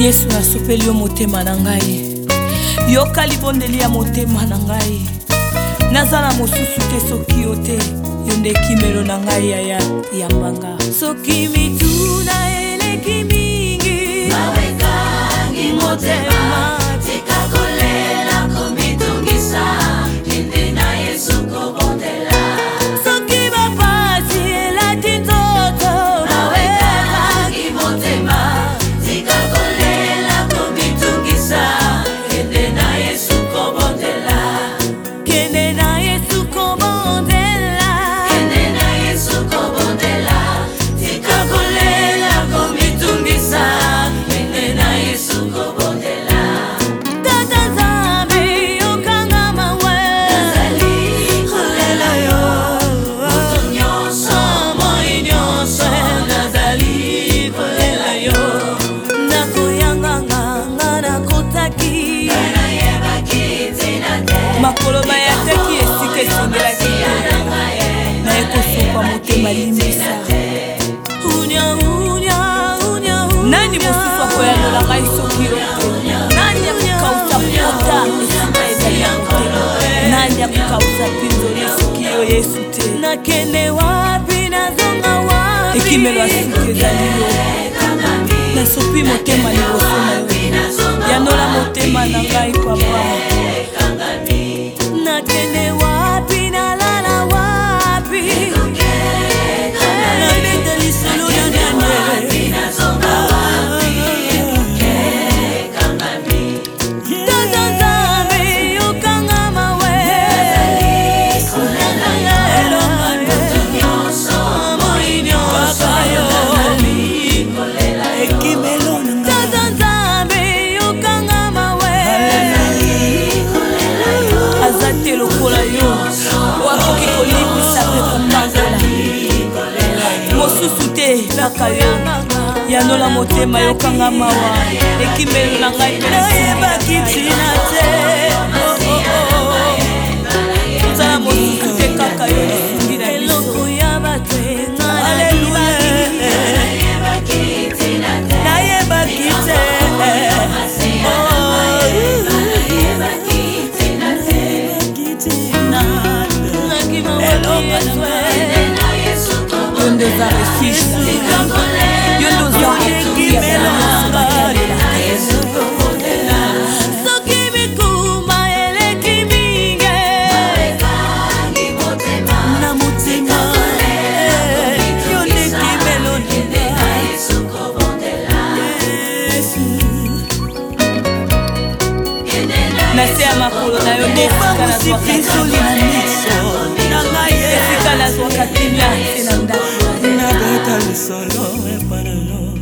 yesu nasopeli yo motema na ngai yoka libondeli ya motema na ngai naza na mosusu te soki yo te yo nde ekimelo na ngai yaya ya mbanga soki balimisa nani mosusu akoyanolangai soki yo te nani akokauta pota esika ezali yango te nani akokauta pinzoli soki yo yesu te nakende wapi nazonga wapi ekimelo ya suki ezali yo nasopi motema liboso na yo yanola motema na ngai papa nakende nayebaka yo yanola motema yokanga mawa ekimelo na ngai mpe nayebaki tina te ndoza refuge yo ndoza refuge ya nyonso bayalela makolo na yo ndesikala zwaka kimia solo es para lo.